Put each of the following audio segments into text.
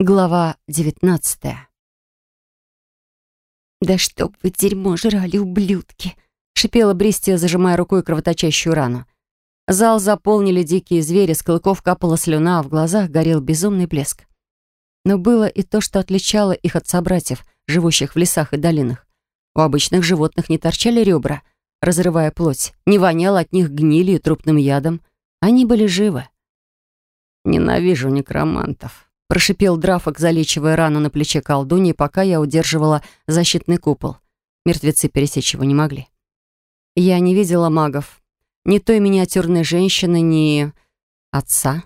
Глава девятнадцатая. «Да чтоб вы дерьмо жрали, ублюдки!» — шипела Бристия, зажимая рукой кровоточащую рану. Зал заполнили дикие звери, с клыков капала слюна, а в глазах горел безумный блеск. Но было и то, что отличало их от собратьев, живущих в лесах и долинах. У обычных животных не торчали ребра, разрывая плоть, не воняло от них гнилью и трупным ядом. Они были живы. «Ненавижу некромантов», Прошипел Драфок, залечивая рану на плече колдуньи, пока я удерживала защитный купол. Мертвецы пересечь его не могли. Я не видела магов. Ни той миниатюрной женщины, ни... отца.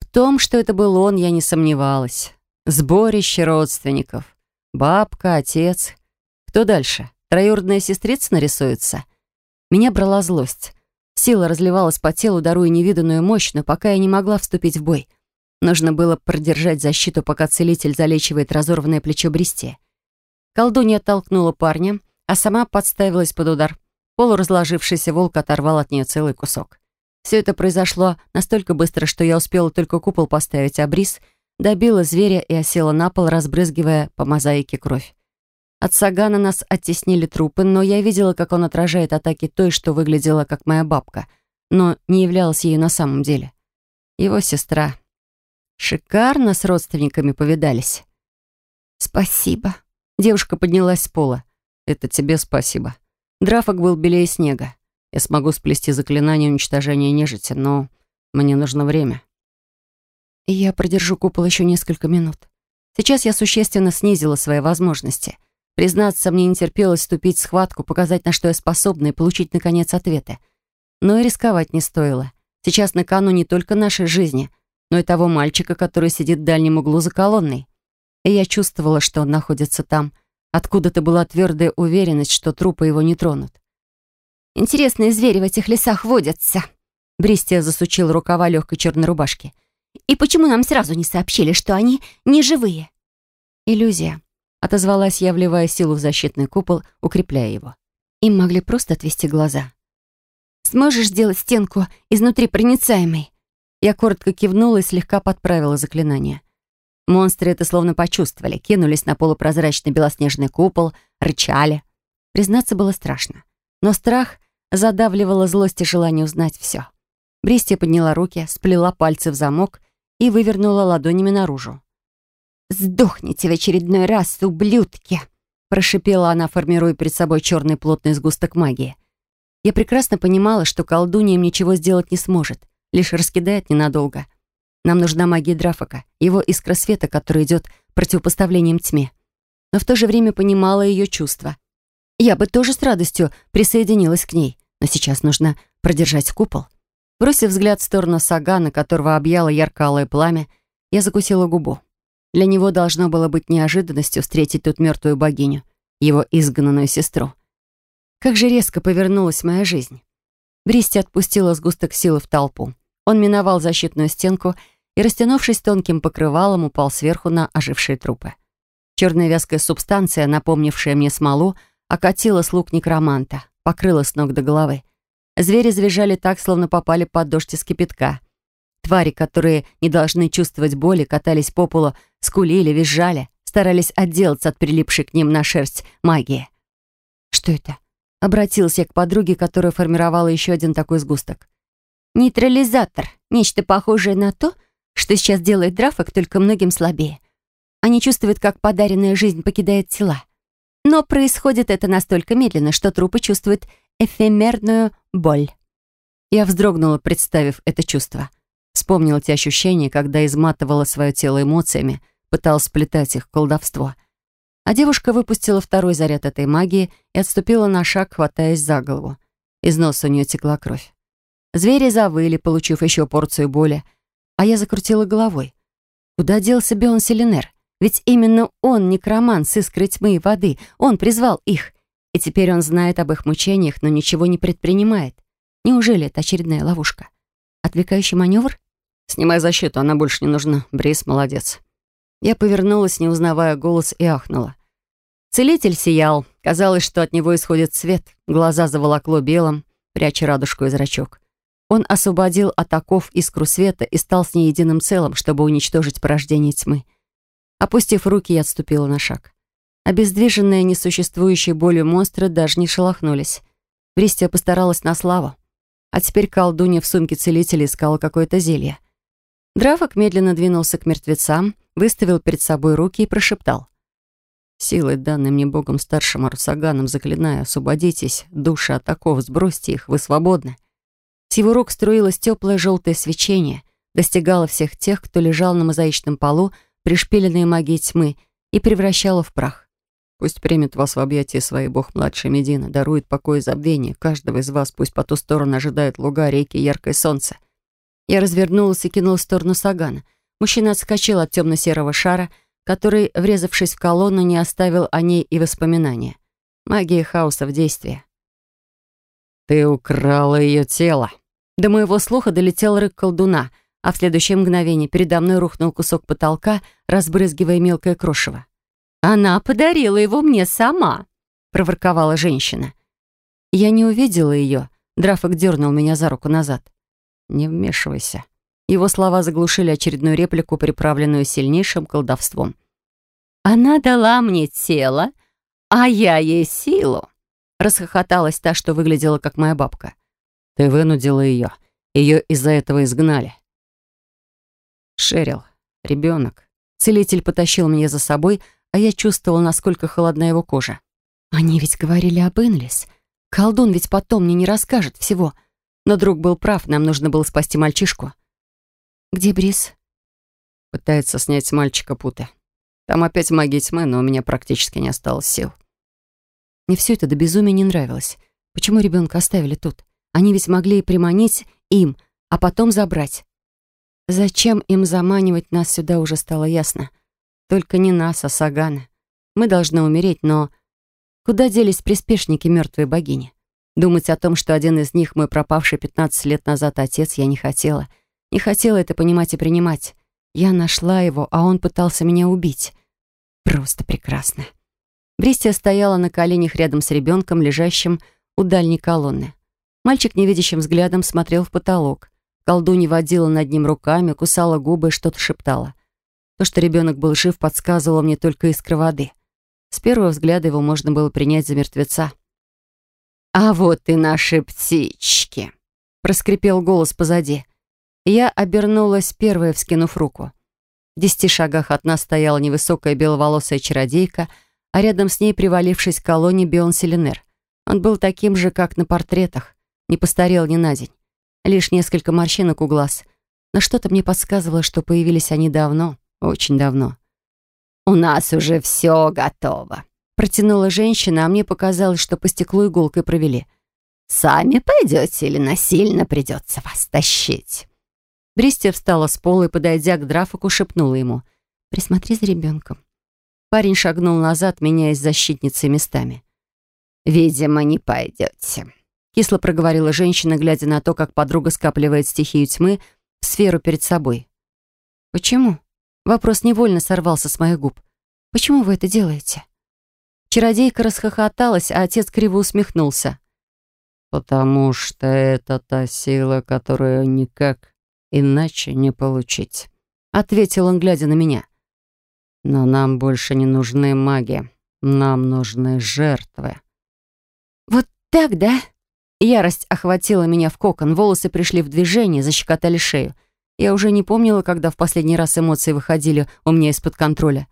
В том, что это был он, я не сомневалась. Сборище родственников. Бабка, отец. Кто дальше? Троюродная сестрица нарисуется? Меня брала злость. Сила разливалась по телу, даруя невиданную мощь, но пока я не могла вступить в бой — Нужно было продержать защиту, пока целитель залечивает разорванное плечо Бристи. Колдунья оттолкнула парня, а сама подставилась под удар. Полуразложившийся волк оторвал от нее целый кусок. Все это произошло настолько быстро, что я успела только купол поставить, а Брис добила зверя и осела на пол, разбрызгивая по мозаике кровь. От Сагана нас оттеснили трупы, но я видела, как он отражает атаки той, что выглядела как моя бабка, но не являлась ею на самом деле. Его сестра, Шикарно с родственниками повидались. Спасибо. Девушка поднялась с пола. Это тебе спасибо. Драфок был белее снега. Я смогу сплести заклинание уничтожения нежити, но мне нужно время. Я продержу купол еще несколько минут. Сейчас я существенно снизила свои возможности. Признаться, мне не терпелось вступить в схватку, показать, на что я способна, и получить, наконец, ответы. Но и рисковать не стоило. Сейчас на кону не только нашей жизни, но и того мальчика, который сидит в дальнем углу за колонной. И я чувствовала, что он находится там. Откуда-то была твердая уверенность, что трупы его не тронут. «Интересные звери в этих лесах водятся», — Бристия засучила рукава легкой черной рубашки. «И почему нам сразу не сообщили, что они не живые?» «Иллюзия», — отозвалась я, вливая силу в защитный купол, укрепляя его. Им могли просто отвести глаза. «Сможешь сделать стенку изнутри проницаемой?» Я коротко кивнула и слегка подправила заклинание. Монстры это словно почувствовали, кинулись на полупрозрачный белоснежный купол, рычали. Признаться было страшно. Но страх задавливала злость и желание узнать все. Бристия подняла руки, сплела пальцы в замок и вывернула ладонями наружу. «Сдохните в очередной раз, ублюдки!» прошипела она, формируя перед собой черный плотный сгусток магии. Я прекрасно понимала, что колдунья им ничего сделать не сможет лишь раскидает ненадолго. Нам нужна магия Драфака, его искра света, который идет противопоставлением тьме. Но в то же время понимала ее чувства. Я бы тоже с радостью присоединилась к ней, но сейчас нужно продержать купол. Бросив взгляд в сторону Сагана, которого объяло ярко-алое пламя, я закусила губу. Для него должно было быть неожиданностью встретить тут мертвую богиню, его изгнанную сестру. Как же резко повернулась моя жизнь. Бристи отпустила сгусток силы в толпу. Он миновал защитную стенку и, растянувшись тонким покрывалом, упал сверху на ожившие трупы. Черная вязкая субстанция, напомнившая мне смолу, окатила слуг некроманта, покрыла с ног до головы. Звери завизжали так, словно попали под дождь из кипятка. Твари, которые не должны чувствовать боли, катались по полу, скулили, визжали, старались отделаться от прилипшей к ним на шерсть магии. «Что это?» Обратилась я к подруге, которая формировала еще один такой сгусток. Нейтрализатор. Нечто похожее на то, что сейчас делает Драфок, только многим слабее. Они чувствуют, как подаренная жизнь покидает тела. Но происходит это настолько медленно, что трупы чувствуют эфемерную боль. Я вздрогнула, представив это чувство. Вспомнила те ощущения, когда изматывала свое тело эмоциями, пыталась сплетать их в колдовство. А девушка выпустила второй заряд этой магии и отступила на шаг, хватаясь за голову. Из носа у нее текла кровь. Звери завыли, получив еще порцию боли, а я закрутила головой. Куда делся Беон Селинер? Ведь именно он, некроман с искрой тьмы и воды, он призвал их. И теперь он знает об их мучениях, но ничего не предпринимает. Неужели это очередная ловушка? Отвлекающий маневр? Снимай защиту, она больше не нужна. Брис молодец. Я повернулась, не узнавая голос, и ахнула. Целитель сиял. Казалось, что от него исходит свет. Глаза заволокло белым, пряча радужку и зрачок. Он освободил от оков искру света и стал с ней единым целым, чтобы уничтожить порождение тьмы. Опустив руки, я отступила на шаг. Обездвиженные несуществующей болью монстры даже не шелохнулись. Бристия постаралась на славу. А теперь колдунья в сумке целителя искала какое-то зелье. Драфок медленно двинулся к мертвецам, выставил перед собой руки и прошептал. «Силой, данной мне Богом старшим Арусаганом, заклинаю, освободитесь, души от оков, сбросьте их, вы свободны». С его рук струилось теплое желтое свечение, достигало всех тех, кто лежал на мозаичном полу, пришпиленные магией тьмы, и превращало в прах. Пусть примет вас в объятия своей бог младший Медина, дарует покой и забвение. Каждого из вас пусть по ту сторону ожидают луга, реки, яркое солнце. Я развернулась и кинулась в сторону Сагана. Мужчина отскочил от темно-серого шара, который, врезавшись в колонну, не оставил о ней и воспоминания. Магия хаоса в действии. «Ты украла ее тело!» До моего слуха долетел рык колдуна, а в следующее мгновение передо мной рухнул кусок потолка, разбрызгивая мелкое крошево. «Она подарила его мне сама», — проворковала женщина. Я не увидела ее. Драфок дернул меня за руку назад. «Не вмешивайся». Его слова заглушили очередную реплику, приправленную сильнейшим колдовством. «Она дала мне тело, а я ей силу», — расхохоталась та, что выглядела как моя бабка. «Ты вынудила ее. Ее из-за этого изгнали». «Шерил, ребенок». Целитель потащил меня за собой, а я чувствовала, насколько холодна его кожа. «Они ведь говорили об Энлис. Колдун ведь потом мне не расскажет всего». Но друг был прав, нам нужно было спасти мальчишку. «Где Брис?» Пытается снять с мальчика путы. Там опять магия тьмы, но у меня практически не осталось сил. Мне все это до безумия не нравилось. Почему ребенка оставили тут? Они ведь могли приманить им, а потом забрать. Зачем им заманивать нас сюда, уже стало ясно. Только не нас, а Сагана. Мы должны умереть, но... Куда делись приспешники мертвой богини? Думать о том, что один из них мой пропавший 15 лет назад отец, я не хотела. Не хотела это понимать и принимать. Я нашла его, а он пытался меня убить. Просто прекрасно. Бристия стояла на коленях рядом с ребенком, лежащим у дальней колонны. Мальчик невидящим взглядом смотрел в потолок. Колдунья водила над ним руками, кусала губы и что-то шептала. То, что ребенок был жив, подсказывало мне только искра воды. С первого взгляда его можно было принять за мертвеца. «А вот и наши птички!» — проскрипел голос позади. Я обернулась первая, вскинув руку. В десяти шагах от нас стояла невысокая беловолосая чародейка, а рядом с ней, привалившись к колонне, Бион Селенер. Он был таким же, как на портретах, не постарел ни на день. Лишь несколько морщинок у глаз. Но что-то мне подсказывало, что появились они давно, очень давно. «У нас уже все готово», Протянула женщина, а мне показалось, что по стеклу иголкой провели. «Сами пойдете или насильно придется вас тащить?» Бристия встала с пола и, подойдя к Драфаку, шепнула ему. «Присмотри за ребенком». Парень шагнул назад, меняясь защитницей местами. «Видимо, не пойдете», — кисло проговорила женщина, глядя на то, как подруга скапливает стихию тьмы в сферу перед собой. «Почему?» Вопрос невольно сорвался с моих губ. «Почему вы это делаете?» Чародейка расхохоталась, а отец криво усмехнулся. «Потому что это та сила, которую никак иначе не получить», — ответил он, глядя на меня. «Но нам больше не нужны маги. Нам нужны жертвы». «Вот так, да?» Ярость охватила меня в кокон, волосы пришли в движение, защекотали шею. Я уже не помнила, когда в последний раз эмоции выходили у меня из-под контроля.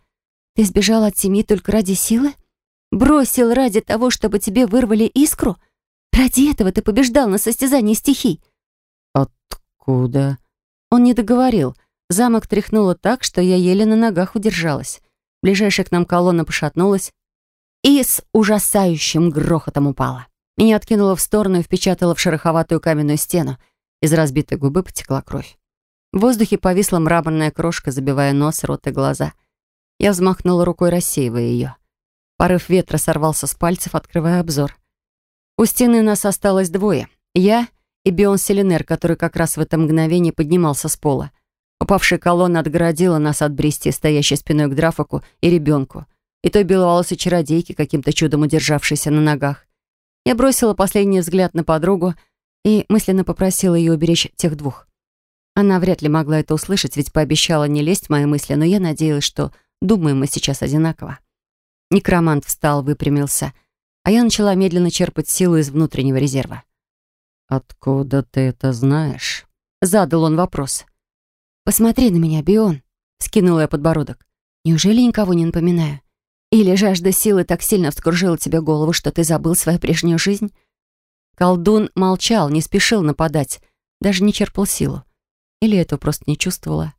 «Ты сбежал от семьи только ради силы?» Бросил ради того, чтобы тебе вырвали искру? Ради этого ты побеждал на состязании стихий». «Откуда?» Он не договорил. Замок тряхнуло так, что я еле на ногах удержалась. Ближайшая к нам колонна пошатнулась и с ужасающим грохотом упала. Меня откинуло в сторону и впечатало в шероховатую каменную стену. Из разбитой губы потекла кровь. В воздухе повисла мраморная крошка, забивая нос, рот и глаза. Я взмахнула рукой, рассеивая ее. Порыв ветра сорвался с пальцев, открывая обзор. У стены нас осталось двое. Я и Бион Селенер, который как раз в это мгновение поднимался с пола. Упавшая колонна отгородила нас от Бристи, стоящей спиной к Драфаку и ребенку, и той беловолосой чародейки, каким-то чудом удержавшейся на ногах. Я бросила последний взгляд на подругу и мысленно попросила ее уберечь тех двух. Она вряд ли могла это услышать, ведь пообещала не лезть в мои мысли, но я надеялась, что думаем мы сейчас одинаково. Некромант встал, выпрямился, а я начала медленно черпать силу из внутреннего резерва. «Откуда ты это знаешь?» — задал он вопрос. «Посмотри на меня, Бион», — скинула я подбородок. «Неужели никого не напоминаю? Или жажда силы так сильно вскружила тебе голову, что ты забыл свою прежнюю жизнь?» Колдун молчал, не спешил нападать, даже не черпал силу. Или это просто не чувствовала?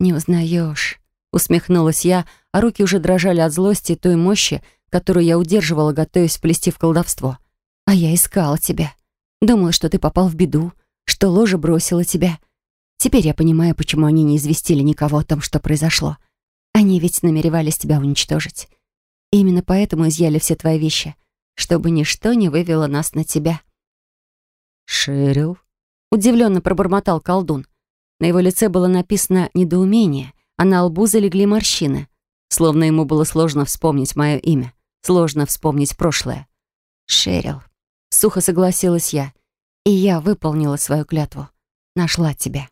«Не узнаешь», — усмехнулась я, а руки уже дрожали от злости и той мощи, которую я удерживала, готовясь вплести в колдовство. «А я искала тебя. Думала, что ты попал в беду, что ложа бросила тебя. Теперь я понимаю, почему они не известили никого о том, что произошло. Они ведь намеревались тебя уничтожить. И именно поэтому изъяли все твои вещи, чтобы ничто не вывело нас на тебя». «Шерил?» — удивленно пробормотал колдун. На его лице было написано недоумение, а на лбу залегли морщины, словно ему было сложно вспомнить мое имя, сложно вспомнить прошлое. «Шерил», — сухо согласилась я, и я выполнила свою клятву. Нашла тебя.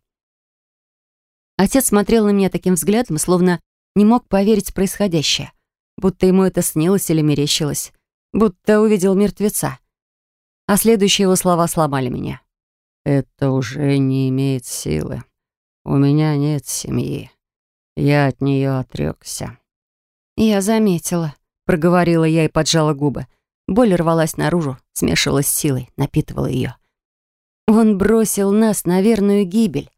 Отец смотрел на меня таким взглядом, словно не мог поверить в происходящее, будто ему это снилось или мерещилось, будто увидел мертвеца. А следующие его слова сломали меня. «Это уже не имеет силы. У меня нет семьи. Я от нее отрекся». «Я заметила», — проговорила я и поджала губы. Боль рвалась наружу, смешивалась с силой, напитывала ее. Он бросил нас на верную гибель,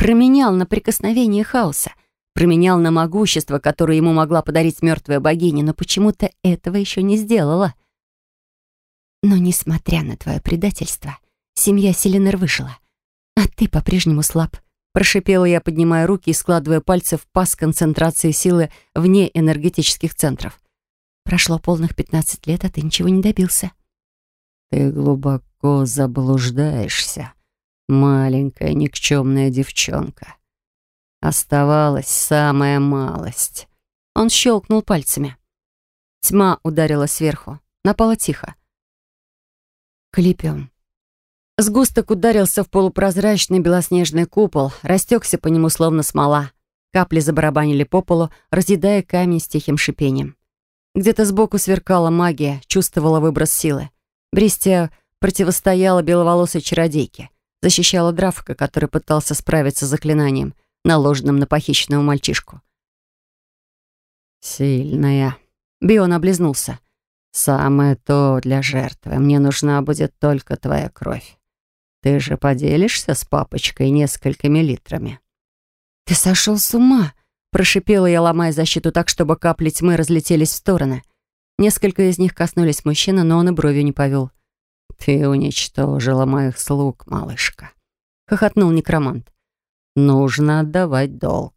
променял на прикосновение хаоса, променял на могущество, которое ему могла подарить мертвая богиня, но почему-то этого еще не сделала. Но, несмотря на твое предательство, семья Селенер выжила, а ты по-прежнему слаб. Прошипела я, поднимая руки и складывая пальцы в паз концентрации силы вне энергетических центров. Прошло полных пятнадцать лет, а ты ничего не добился. Ты глубоко заблуждаешься, маленькая никчемная девчонка. Оставалась самая малость. Он щелкнул пальцами. Тьма ударила сверху. Напала тихо. Клипиум. Сгусток ударился в полупрозрачный белоснежный купол, растекся по нему словно смола. Капли забарабанили по полу, разъедая камень с тихим шипением. Где-то сбоку сверкала магия, чувствовала выброс силы. Бристия противостояла беловолосой чародейке, защищала Драфка, который пытался справиться с заклинанием, наложенным на похищенного мальчишку. «Сильная». Бион облизнулся. «Самое то для жертвы. Мне нужна будет только твоя кровь. Ты же поделишься с папочкой несколькими литрами?» «Ты сошел с ума!» Прошипела я, ломая защиту так, чтобы капли тьмы разлетелись в стороны. Несколько из них коснулись мужчины, но он и бровью не повел. «Ты уничтожила моих слуг, малышка», — хохотнул некромант. «Нужно отдавать долг».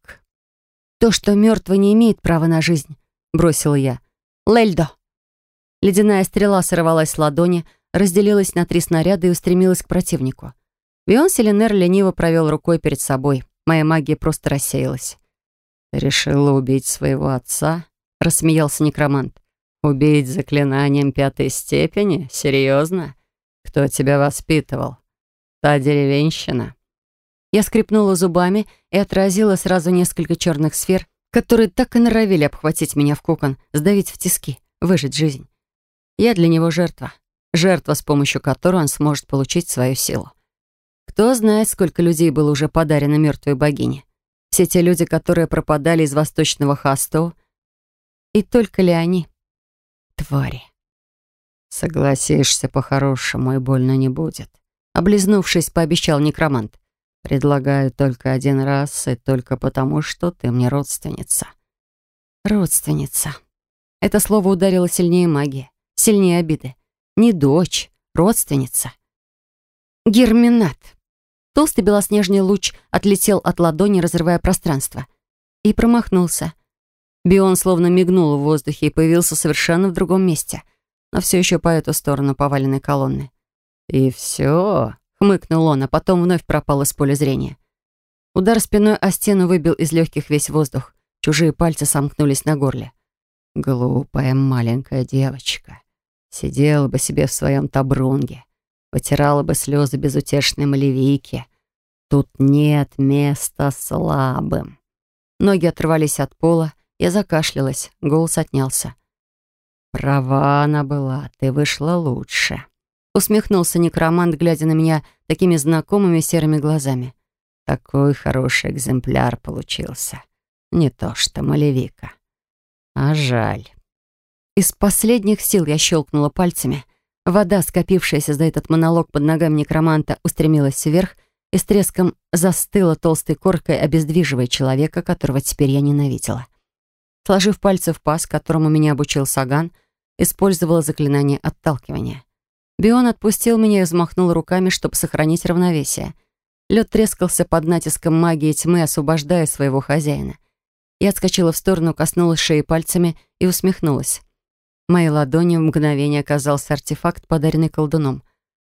«То, что мертвый не имеет права на жизнь», — бросила я. «Лельдо!» Ледяная стрела сорвалась с ладони, разделилась на три снаряда и устремилась к противнику. Бион Селенер лениво провел рукой перед собой. Моя магия просто рассеялась. «Решила убить своего отца?» — рассмеялся некромант. Убить заклинанием пятой степени? Серьезно? Кто тебя воспитывал? Та деревенщина?» Я скрипнула зубами и отразила сразу несколько черных сфер, которые так и норовили обхватить меня в кокон, сдавить в тиски, выжить жизнь. Я для него жертва. Жертва, с помощью которой он сможет получить свою силу. Кто знает, сколько людей было уже подарено мертвой богине. Все те люди, которые пропадали из восточного Хастоу. И только ли они? Твари. Согласишься по-хорошему, и больно не будет. Облизнувшись, пообещал некромант. Предлагаю только один раз, и только потому, что ты мне родственница. Родственница. Это слово ударило сильнее магии, сильнее обиды. Не дочь, родственница. Герминат. Толстый белоснежный луч отлетел от ладони, разрывая пространство. И промахнулся. Бион словно мигнул в воздухе и появился совершенно в другом месте, но все еще по эту сторону поваленной колонны. «И все?» — хмыкнул он, а потом вновь пропал из поля зрения. Удар спиной о стену выбил из легких весь воздух. Чужие пальцы сомкнулись на горле. «Глупая маленькая девочка. Сидела бы себе в своем табрунге, потирала бы слезы безутешной малевики. Тут нет места слабым». Ноги отрывались от пола, Я закашлялась, голос отнялся. «Права она была, ты вышла лучше», — усмехнулся некромант, глядя на меня такими знакомыми серыми глазами. «Такой хороший экземпляр получился. Не то что малевика. А жаль». Из последних сил я щелкнула пальцами. Вода, скопившаяся за этот монолог под ногами некроманта, устремилась вверх и с треском застыла толстой коркой, обездвиживая человека, которого теперь я ненавидела. Сложив пальцы в паз, которому меня обучил Саган, использовала заклинание отталкивания. Бион отпустил меня и взмахнул руками, чтобы сохранить равновесие. Лед трескался под натиском магии тьмы, освобождая своего хозяина. Я отскочила в сторону, коснулась шеи пальцами и усмехнулась. В моей ладони в мгновение оказался артефакт, подаренный колдуном.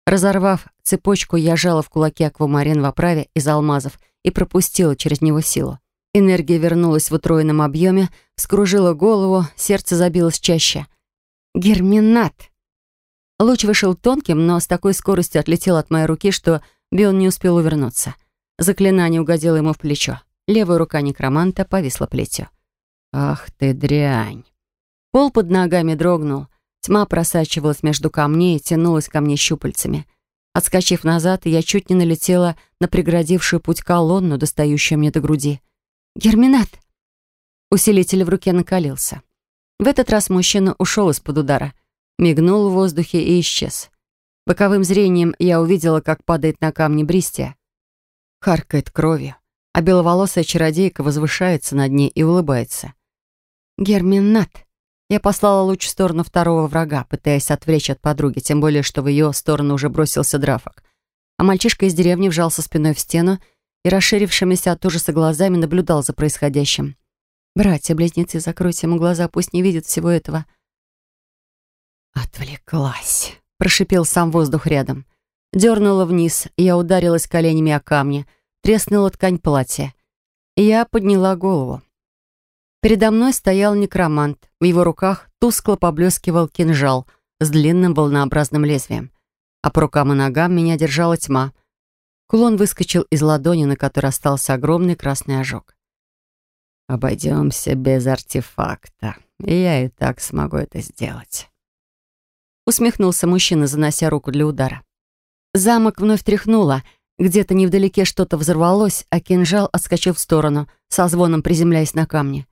Разорвав цепочку, я жала в кулаке аквамарин в оправе из алмазов и пропустила через него силу. Энергия вернулась в утроенном объеме, вскружила голову, сердце забилось чаще. «Герминат!» Луч вышел тонким, но с такой скоростью отлетел от моей руки, что Бион не успел увернуться. Заклинание угодило ему в плечо. Левая рука некроманта повисла плетью. «Ах ты дрянь!» Пол под ногами дрогнул. Тьма просачивалась между камней и тянулась ко мне щупальцами. Отскочив назад, я чуть не налетела на преградившую путь колонну, достающую мне до груди. «Герминат!» Усилитель в руке накалился. В этот раз мужчина ушел из-под удара, мигнул в воздухе и исчез. Боковым зрением я увидела, как падает на камни Бристия. Харкает кровью, а беловолосая чародейка возвышается над ней и улыбается. «Герминат!» Я послала луч в сторону второго врага, пытаясь отвлечь от подруги, тем более, что в ее сторону уже бросился драфок. А мальчишка из деревни вжался спиной в стену и, расширившимися от ужаса глазами, наблюдал за происходящим. «Братья-близнецы, закройте ему глаза, пусть не видят всего этого». «Отвлеклась», — прошипел сам воздух рядом. Дернула вниз, и я ударилась коленями о камни, треснула ткань платья. Я подняла голову. Передо мной стоял некромант. В его руках тускло поблескивал кинжал с длинным волнообразным лезвием. А по рукам и ногам меня держала тьма. Кулон выскочил из ладони, на которой остался огромный красный ожог. Обойдемся без артефакта. Я и так смогу это сделать. Усмехнулся мужчина, занося руку для удара. Замок вновь тряхнуло. Где-то невдалеке что-то взорвалось, а кинжал отскочил в сторону, со звоном приземляясь на камни.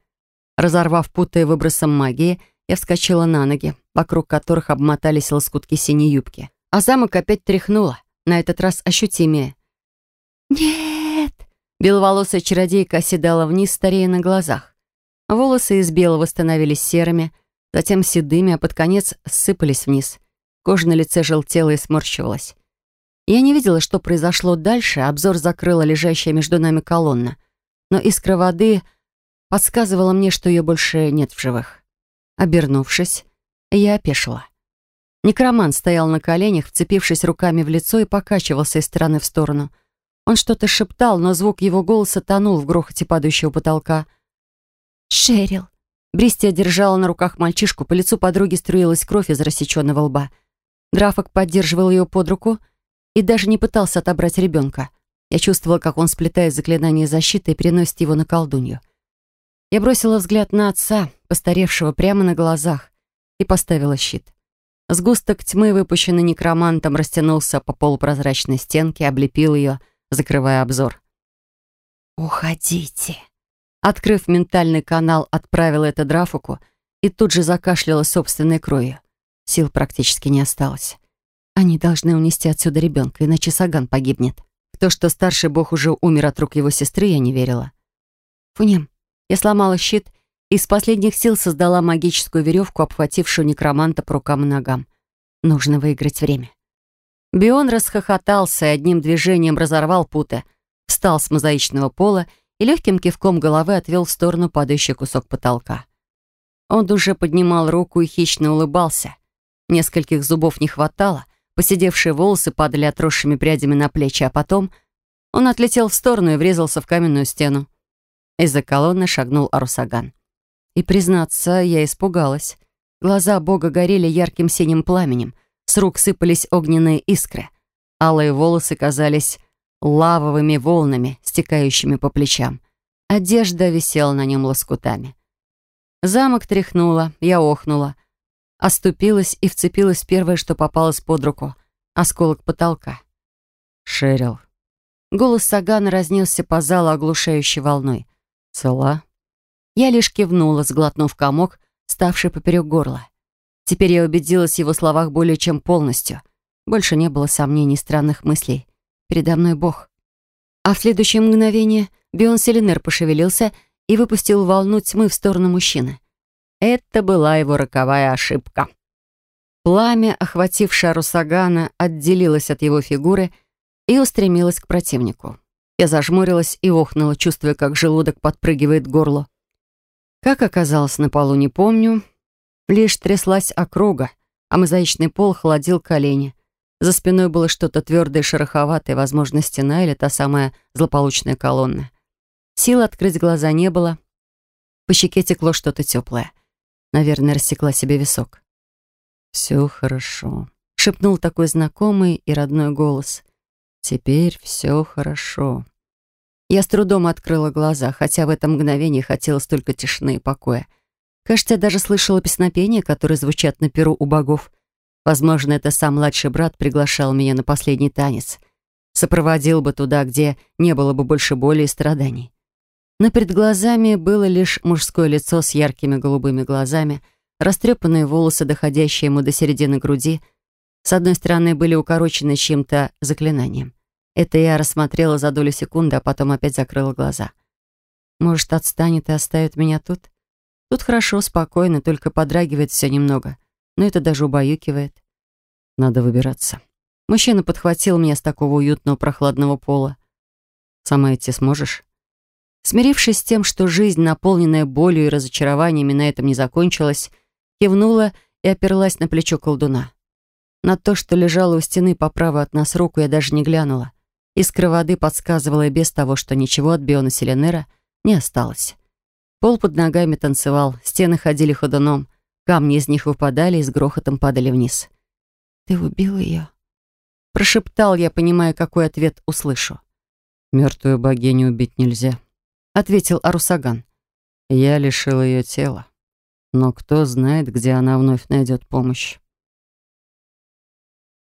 Разорвав путы и выбросом магии, я вскочила на ноги, вокруг которых обмотались лоскутки синей юбки. А замок опять тряхнуло, на этот раз ощутимее. «Нет!» Беловолосая чародейка оседала вниз, старея на глазах. Волосы из белого становились серыми, затем седыми, а под конец ссыпались вниз. Кожа на лице желтела и сморщивалась. Я не видела, что произошло дальше, обзор закрыла лежащая между нами колонна. Но искра воды подсказывала мне, что ее больше нет в живых. Обернувшись, я опешила. Некроман стоял на коленях, вцепившись руками в лицо и покачивался из стороны в сторону — он что-то шептал, но звук его голоса тонул в грохоте падающего потолка. «Шерил!» Бристия держала на руках мальчишку, по лицу подруги струилась кровь из рассеченного лба. Драфок поддерживал ее под руку и даже не пытался отобрать ребенка. Я чувствовала, как он сплетает заклинание защиты и переносит его на колдунью. Я бросила взгляд на отца, постаревшего прямо на глазах, и поставила щит. Сгусток тьмы, выпущенный некромантом, растянулся по полупрозрачной стенке, облепил ее — закрывая обзор. «Уходите!» Открыв ментальный канал, отправила это Драфуку и тут же закашляла собственной кровью. Сил практически не осталось. Они должны унести отсюда ребенка, иначе Саган погибнет. В то, что старший бог уже умер от рук его сестры, я не верила. Фунем, я сломала щит и из последних сил создала магическую веревку, обхватившую некроманта по рукам и ногам. Нужно выиграть время. Бион расхохотался и одним движением разорвал путы, встал с мозаичного пола и легким кивком головы отвел в сторону падающий кусок потолка. Он уже поднимал руку и хищно улыбался. Нескольких зубов не хватало, посидевшие волосы падали отросшими прядями на плечи, а потом он отлетел в сторону и врезался в каменную стену. Из-за колонны шагнул Арусаган. И, признаться, я испугалась. Глаза бога горели ярким синим пламенем, с рук сыпались огненные искры. Алые волосы казались лавовыми волнами, стекающими по плечам. Одежда висела на нем лоскутами. Замок тряхнула, я охнула. Оступилась и вцепилась в первое, что попалось под руку. Осколок потолка. «Шерил». Голос Сагана разнесся по залу оглушающей волной. «Цела?» Я лишь кивнула, сглотнув комок, ставший поперек горла. Теперь я убедилась в его словах более чем полностью. Больше не было сомнений, странных мыслей. Передо мной Бог. А в следующее мгновение Бион Селинер пошевелился и выпустил волну тьмы в сторону мужчины. Это была его роковая ошибка. Пламя, охватившее Русагана, отделилось от его фигуры и устремилось к противнику. Я зажмурилась и охнула, чувствуя, как желудок подпрыгивает к горлу. Как оказалось на полу, не помню. Лишь тряслась округа, а мозаичный пол холодил колени. За спиной было что-то твердое и шероховатое, возможно, стена или та самая злополучная колонна. Сил открыть глаза не было. По щеке текло что-то теплое. Наверное, рассекла себе висок. «Все хорошо», — шепнул такой знакомый и родной голос. «Теперь все хорошо». Я с трудом открыла глаза, хотя в это мгновение хотелось только тишины и покоя. Кажется, я даже слышала песнопения, которые звучат на перу у богов. Возможно, это сам младший брат приглашал меня на последний танец. Сопроводил бы туда, где не было бы больше боли и страданий. Но перед глазами было лишь мужское лицо с яркими голубыми глазами, растрепанные волосы, доходящие ему до середины груди. С одной стороны, были укорочены чем-то заклинанием. Это я рассмотрела за долю секунды, а потом опять закрыла глаза. Может, отстанет и оставит меня тут? Тут хорошо, спокойно, только подрагивает все немного. Но это даже убаюкивает. Надо выбираться. Мужчина подхватил меня с такого уютного прохладного пола. «Сама идти сможешь?» Смирившись с тем, что жизнь, наполненная болью и разочарованиями, на этом не закончилась, кивнула и оперлась на плечо колдуна. На то, что лежало у стены по правую от нас руку, я даже не глянула. Искра воды подсказывала и без того, что ничего от Биона Селенера не осталось. Пол под ногами танцевал, стены ходили ходуном, камни из них выпадали и с грохотом падали вниз. «Ты убил ее?» Прошептал я, понимая, какой ответ услышу. «Мертвую богиню убить нельзя», — ответил Арусаган. «Я лишил ее тела. Но кто знает, где она вновь найдет помощь».